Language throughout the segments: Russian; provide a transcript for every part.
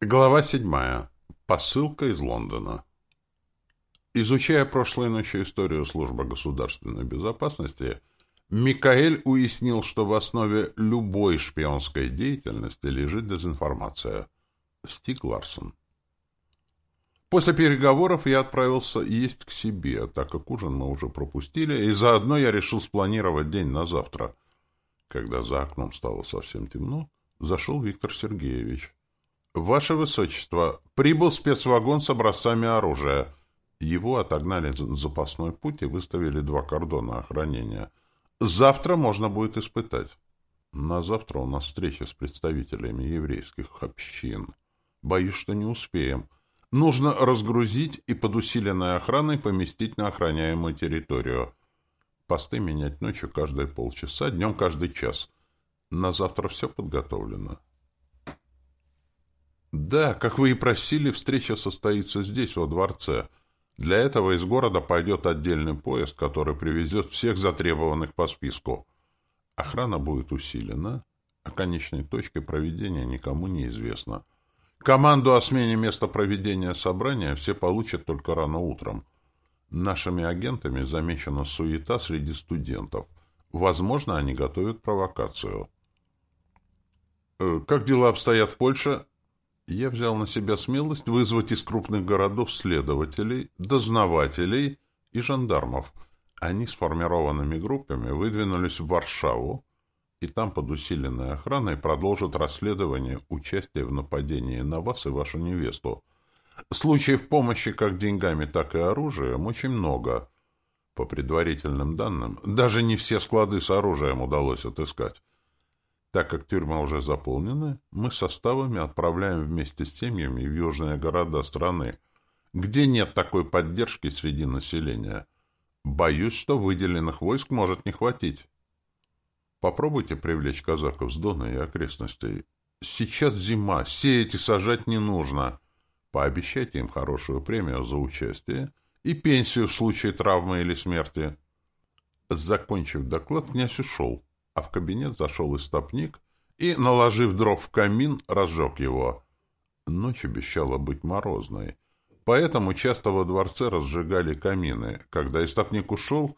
Глава седьмая. Посылка из Лондона. Изучая прошлой ночью историю службы государственной безопасности, Микаэль уяснил, что в основе любой шпионской деятельности лежит дезинформация. Стиг Ларсон. После переговоров я отправился есть к себе, так как ужин мы уже пропустили, и заодно я решил спланировать день на завтра. Когда за окном стало совсем темно, зашел Виктор Сергеевич. «Ваше Высочество, прибыл спецвагон с образцами оружия». Его отогнали за запасной путь и выставили два кордона охранения. «Завтра можно будет испытать». «На завтра у нас встреча с представителями еврейских общин. Боюсь, что не успеем. Нужно разгрузить и под усиленной охраной поместить на охраняемую территорию. Посты менять ночью каждые полчаса, днем каждый час. На завтра все подготовлено». Да, как вы и просили, встреча состоится здесь, во дворце. Для этого из города пойдет отдельный поезд, который привезет всех затребованных по списку. Охрана будет усилена, а конечной точкой проведения никому не известно. Команду о смене места проведения собрания все получат только рано утром. Нашими агентами замечена суета среди студентов. Возможно, они готовят провокацию. Э, «Как дела обстоят в Польше?» Я взял на себя смелость вызвать из крупных городов следователей, дознавателей и жандармов. Они сформированными группами выдвинулись в Варшаву, и там под усиленной охраной продолжат расследование участия в нападении на вас и вашу невесту. Случаев помощи как деньгами, так и оружием очень много. По предварительным данным, даже не все склады с оружием удалось отыскать. Так как тюрьма уже заполнена, мы составами отправляем вместе с семьями в южные города страны, где нет такой поддержки среди населения. Боюсь, что выделенных войск может не хватить. Попробуйте привлечь казаков с Дона и окрестностей. Сейчас зима, сеять и сажать не нужно. Пообещайте им хорошую премию за участие и пенсию в случае травмы или смерти. Закончив доклад, князь ушел а в кабинет зашел истопник и, наложив дров в камин, разжег его. Ночь обещала быть морозной, поэтому часто во дворце разжигали камины. Когда истопник ушел,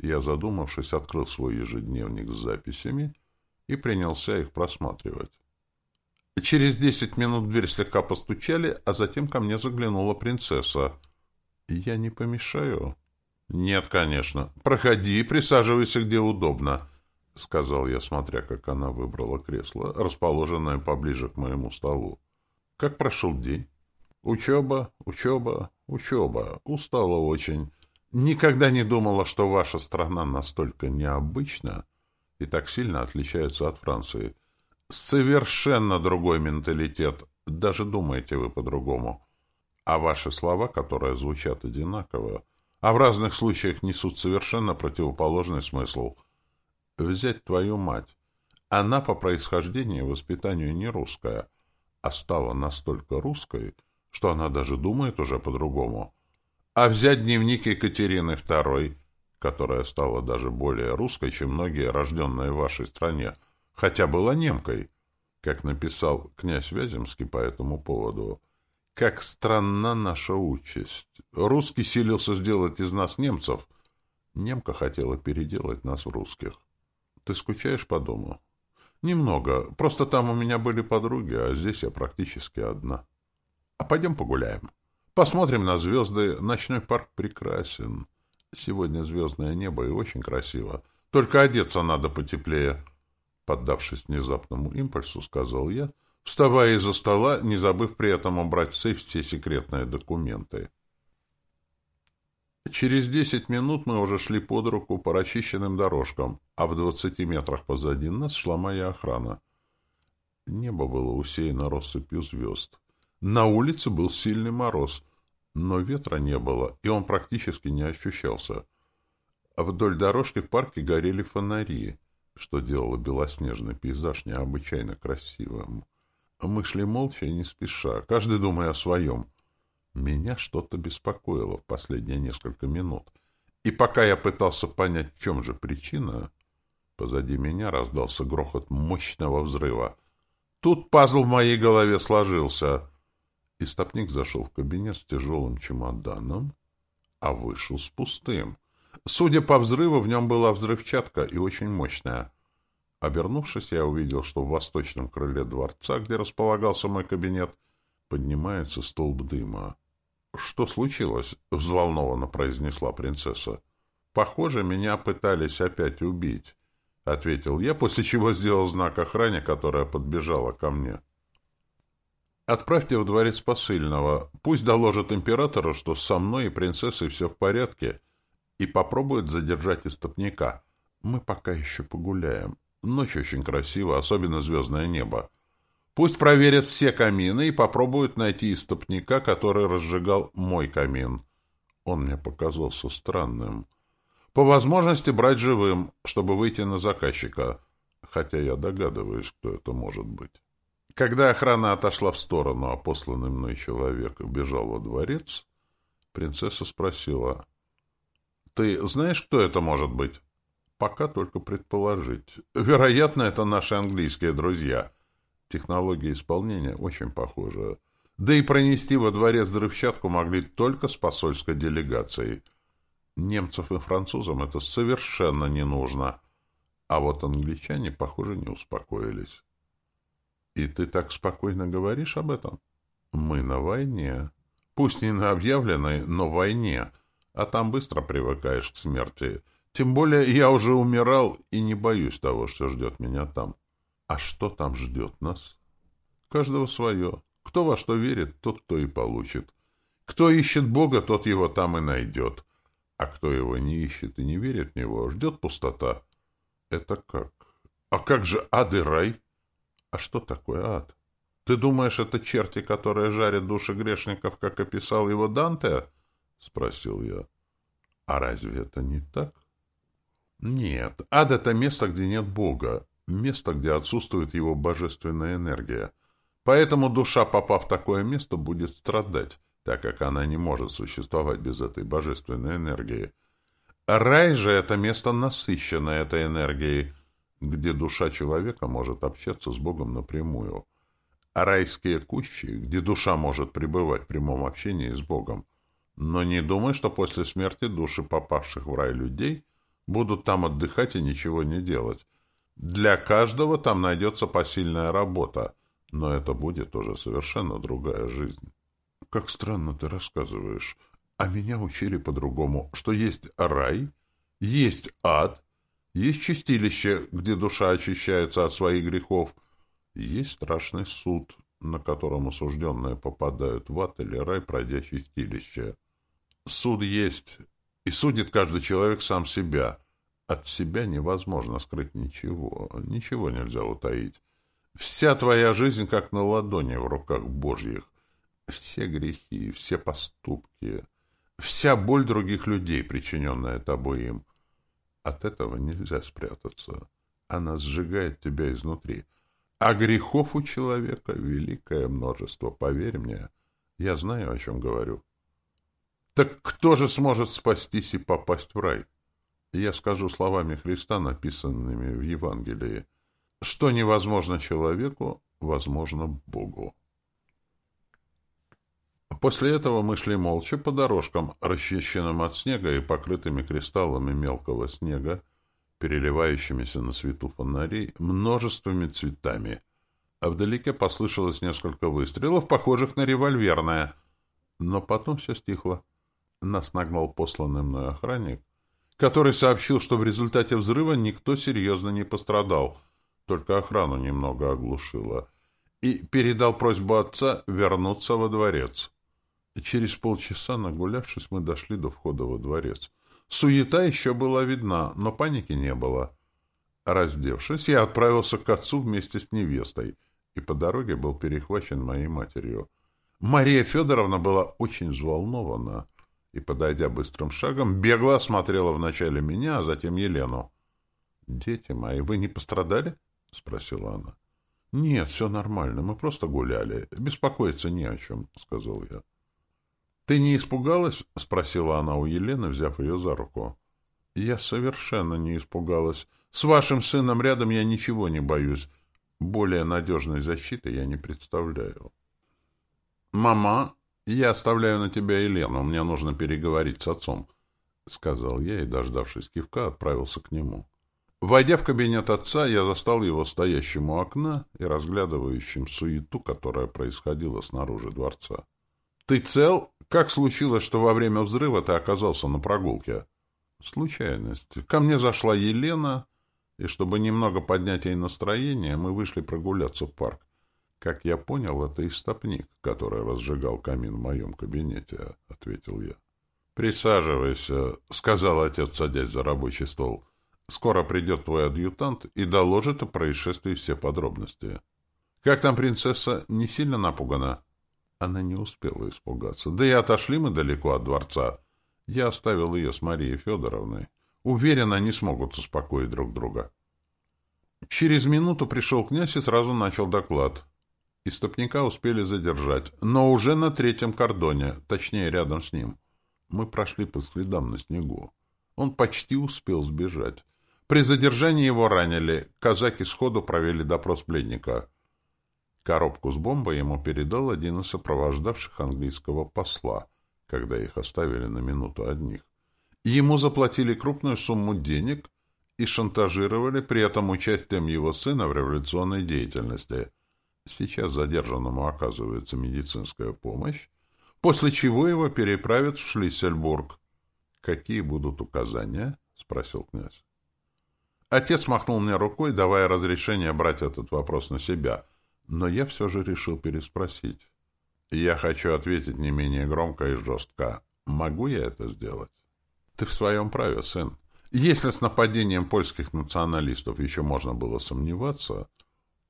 я, задумавшись, открыл свой ежедневник с записями и принялся их просматривать. Через десять минут дверь слегка постучали, а затем ко мне заглянула принцесса. «Я не помешаю?» «Нет, конечно. Проходи присаживайся, где удобно. — сказал я, смотря, как она выбрала кресло, расположенное поближе к моему столу. — Как прошел день? — Учеба, учеба, учеба. Устала очень. Никогда не думала, что ваша страна настолько необычна и так сильно отличается от Франции. Совершенно другой менталитет. Даже думаете вы по-другому. А ваши слова, которые звучат одинаково, а в разных случаях несут совершенно противоположный смысл — взять твою мать. Она по происхождению и воспитанию не русская, а стала настолько русской, что она даже думает уже по-другому. А взять дневник Екатерины II, которая стала даже более русской, чем многие, рожденные в вашей стране, хотя была немкой, как написал князь Вяземский по этому поводу. Как странна наша участь. Русский силился сделать из нас немцев. Немка хотела переделать нас в русских. Ты скучаешь по дому? Немного. Просто там у меня были подруги, а здесь я практически одна. А пойдем погуляем. Посмотрим на звезды. Ночной парк прекрасен. Сегодня звездное небо и очень красиво. Только одеться надо потеплее. Поддавшись внезапному импульсу, сказал я, вставая из-за стола, не забыв при этом убрать в сейф все секретные документы. Через десять минут мы уже шли под руку по расчищенным дорожкам, а в двадцати метрах позади нас шла моя охрана. Небо было усеяно россыпью звезд. На улице был сильный мороз, но ветра не было, и он практически не ощущался. Вдоль дорожки в парке горели фонари, что делало белоснежный пейзаж необычайно красивым. Мы шли молча и не спеша, каждый думая о своем — меня что-то беспокоило в последние несколько минут. И пока я пытался понять, в чем же причина, позади меня раздался грохот мощного взрыва. Тут пазл в моей голове сложился. Истопник зашел в кабинет с тяжелым чемоданом, а вышел с пустым. Судя по взрыву, в нем была взрывчатка и очень мощная. Обернувшись, я увидел, что в восточном крыле дворца, где располагался мой кабинет, поднимается столб дыма. — Что случилось? — взволнованно произнесла принцесса. — Похоже, меня пытались опять убить, — ответил я, после чего сделал знак охране, которая подбежала ко мне. — Отправьте в дворец посыльного. Пусть доложит императору, что со мной и принцессой все в порядке, и попробует задержать истопника. Мы пока еще погуляем. Ночь очень красива, особенно звездное небо. Пусть проверят все камины и попробуют найти истопника, который разжигал мой камин. Он мне показался странным. По возможности брать живым, чтобы выйти на заказчика, хотя я догадываюсь, кто это может быть. Когда охрана отошла в сторону, а посланный мной человек убежал во дворец, принцесса спросила, «Ты знаешь, кто это может быть?» «Пока только предположить. Вероятно, это наши английские друзья». Технология исполнения очень похожа. Да и пронести во дворец взрывчатку могли только с посольской делегацией. Немцев и французам это совершенно не нужно. А вот англичане, похоже, не успокоились. И ты так спокойно говоришь об этом? Мы на войне. Пусть не на объявленной, но войне. А там быстро привыкаешь к смерти. Тем более я уже умирал и не боюсь того, что ждет меня там. А что там ждет нас? Каждого свое. Кто во что верит, тот кто и получит. Кто ищет Бога, тот его там и найдет. А кто его не ищет и не верит в него, ждет пустота. Это как? А как же ад и рай? А что такое ад? Ты думаешь, это черти, которые жарят души грешников, как описал его Данте? Спросил я. А разве это не так? Нет, ад — это место, где нет Бога место, где отсутствует его божественная энергия. Поэтому душа, попав в такое место, будет страдать, так как она не может существовать без этой божественной энергии. Рай же — это место, насыщенное этой энергией, где душа человека может общаться с Богом напрямую. Райские кущи, где душа может пребывать в прямом общении с Богом. Но не думай, что после смерти души попавших в рай людей будут там отдыхать и ничего не делать. Для каждого там найдется посильная работа, но это будет уже совершенно другая жизнь. Как странно ты рассказываешь. А меня учили по-другому, что есть рай, есть ад, есть чистилище, где душа очищается от своих грехов, есть страшный суд, на котором осужденные попадают в ад или рай, пройдя чистилище. Суд есть, и судит каждый человек сам себя — от себя невозможно скрыть ничего, ничего нельзя утаить. Вся твоя жизнь как на ладони в руках Божьих. Все грехи, все поступки, вся боль других людей, причиненная тобой им. От этого нельзя спрятаться. Она сжигает тебя изнутри. А грехов у человека великое множество, поверь мне. Я знаю, о чем говорю. Так кто же сможет спастись и попасть в рай? Я скажу словами Христа, написанными в Евангелии. Что невозможно человеку, возможно Богу. После этого мы шли молча по дорожкам, расчищенным от снега и покрытыми кристаллами мелкого снега, переливающимися на свету фонарей множествами цветами. А вдалеке послышалось несколько выстрелов, похожих на револьверное. Но потом все стихло. Нас нагнал посланный мной охранник, который сообщил, что в результате взрыва никто серьезно не пострадал, только охрану немного оглушило, и передал просьбу отца вернуться во дворец. Через полчаса, нагулявшись, мы дошли до входа во дворец. Суета еще была видна, но паники не было. Раздевшись, я отправился к отцу вместе с невестой, и по дороге был перехвачен моей матерью. Мария Федоровна была очень взволнована — и, подойдя быстрым шагом, бегло осмотрела вначале меня, а затем Елену. — Дети мои, вы не пострадали? — спросила она. — Нет, все нормально, мы просто гуляли. Беспокоиться не о чем, — сказал я. — Ты не испугалась? — спросила она у Елены, взяв ее за руку. — Я совершенно не испугалась. С вашим сыном рядом я ничего не боюсь. Более надежной защиты я не представляю. «Мама, я оставляю на тебя Елену, мне нужно переговорить с отцом», — сказал я и, дождавшись кивка, отправился к нему. Войдя в кабинет отца, я застал его стоящим у окна и разглядывающим суету, которая происходила снаружи дворца. «Ты цел? Как случилось, что во время взрыва ты оказался на прогулке?» «Случайность. Ко мне зашла Елена, и чтобы немного поднять ей настроение, мы вышли прогуляться в парк. Как я понял, это истопник, который разжигал камин в моем кабинете», — ответил я. «Присаживайся», — сказал отец, садясь за рабочий стол. Скоро придет твой адъютант и доложит о происшествии все подробности. Как там принцесса? Не сильно напугана? Она не успела испугаться. Да и отошли мы далеко от дворца. Я оставил ее с Марией Федоровной. Уверен, они смогут успокоить друг друга. Через минуту пришел князь и сразу начал доклад. Истопника успели задержать, но уже на третьем кордоне, точнее, рядом с ним. Мы прошли по следам на снегу. Он почти успел сбежать. При задержании его ранили. Казаки сходу провели допрос пленника. Коробку с бомбой ему передал один из сопровождавших английского посла, когда их оставили на минуту одних. Ему заплатили крупную сумму денег и шантажировали при этом участием его сына в революционной деятельности. Сейчас задержанному оказывается медицинская помощь, после чего его переправят в Шлиссельбург. — Какие будут указания? — спросил князь. Отец махнул мне рукой, давая разрешение брать этот вопрос на себя, но я все же решил переспросить. Я хочу ответить не менее громко и жестко. Могу я это сделать? Ты в своем праве, сын. Если с нападением польских националистов еще можно было сомневаться,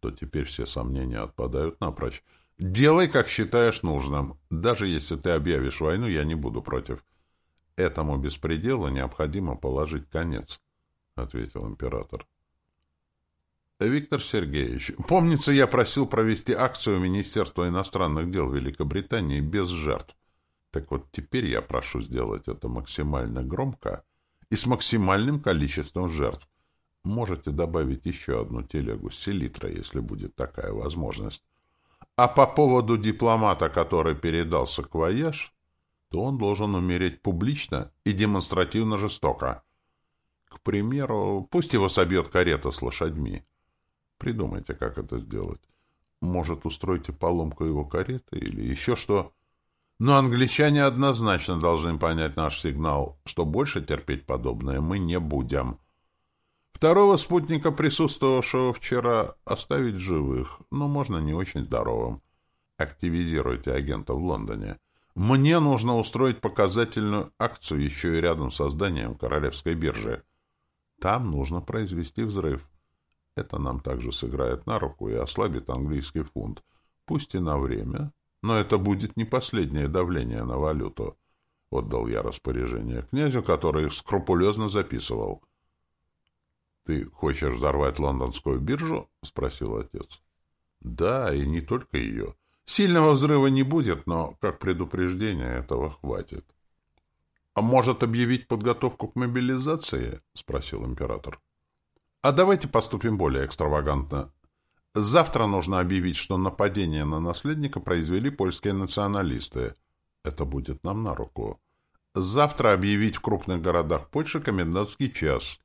то теперь все сомнения отпадают напрочь. Делай, как считаешь нужным. Даже если ты объявишь войну, я не буду против. Этому беспределу необходимо положить конец. — ответил император. Виктор Сергеевич, помнится, я просил провести акцию Министерства иностранных дел Великобритании без жертв. Так вот, теперь я прошу сделать это максимально громко и с максимальным количеством жертв. Можете добавить еще одну телегу селитра, если будет такая возможность. А по поводу дипломата, который передался Квояж, то он должен умереть публично и демонстративно жестоко. К примеру, пусть его собьет карета с лошадьми. Придумайте, как это сделать. Может, устройте поломку его кареты или еще что. Но англичане однозначно должны понять наш сигнал, что больше терпеть подобное мы не будем. Второго спутника, присутствовавшего вчера, оставить живых, но можно не очень здоровым. Активизируйте агента в Лондоне. Мне нужно устроить показательную акцию еще и рядом с созданием Королевской биржи. Там нужно произвести взрыв. Это нам также сыграет на руку и ослабит английский фунт. Пусть и на время, но это будет не последнее давление на валюту. Отдал я распоряжение князю, который скрупулезно записывал. — Ты хочешь взорвать лондонскую биржу? — спросил отец. — Да, и не только ее. Сильного взрыва не будет, но, как предупреждение, этого хватит. «А может объявить подготовку к мобилизации?» — спросил император. «А давайте поступим более экстравагантно. Завтра нужно объявить, что нападение на наследника произвели польские националисты. Это будет нам на руку. Завтра объявить в крупных городах Польши комендантский час.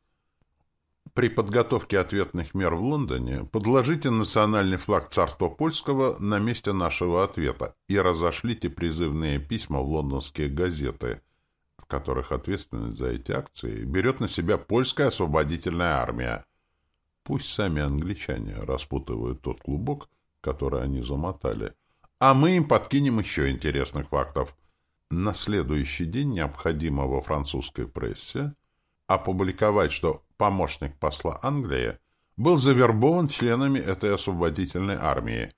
При подготовке ответных мер в Лондоне подложите национальный флаг царства польского на месте нашего ответа и разошлите призывные письма в лондонские газеты — которых ответственность за эти акции берет на себя польская освободительная армия. Пусть сами англичане распутывают тот клубок, который они замотали, а мы им подкинем еще интересных фактов. На следующий день необходимо во французской прессе опубликовать, что помощник посла Англии был завербован членами этой освободительной армии.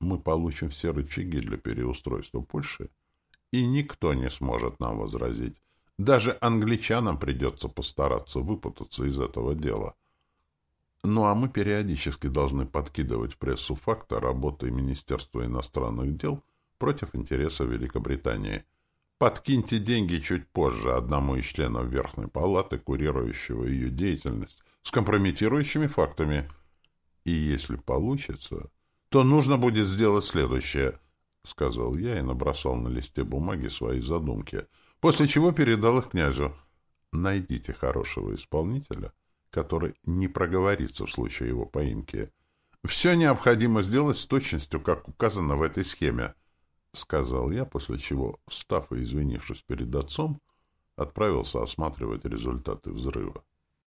Мы получим все рычаги для переустройства Польши, и никто не сможет нам возразить. Даже англичанам придется постараться выпутаться из этого дела. Ну а мы периодически должны подкидывать в прессу факты работы Министерства иностранных дел против интереса Великобритании. Подкиньте деньги чуть позже одному из членов Верхней Палаты, курирующего ее деятельность, с компрометирующими фактами. И если получится, то нужно будет сделать следующее. — сказал я и набросал на листе бумаги свои задумки, после чего передал их князю. «Найдите хорошего исполнителя, который не проговорится в случае его поимки. Все необходимо сделать с точностью, как указано в этой схеме», — сказал я, после чего, встав и извинившись перед отцом, отправился осматривать результаты взрыва.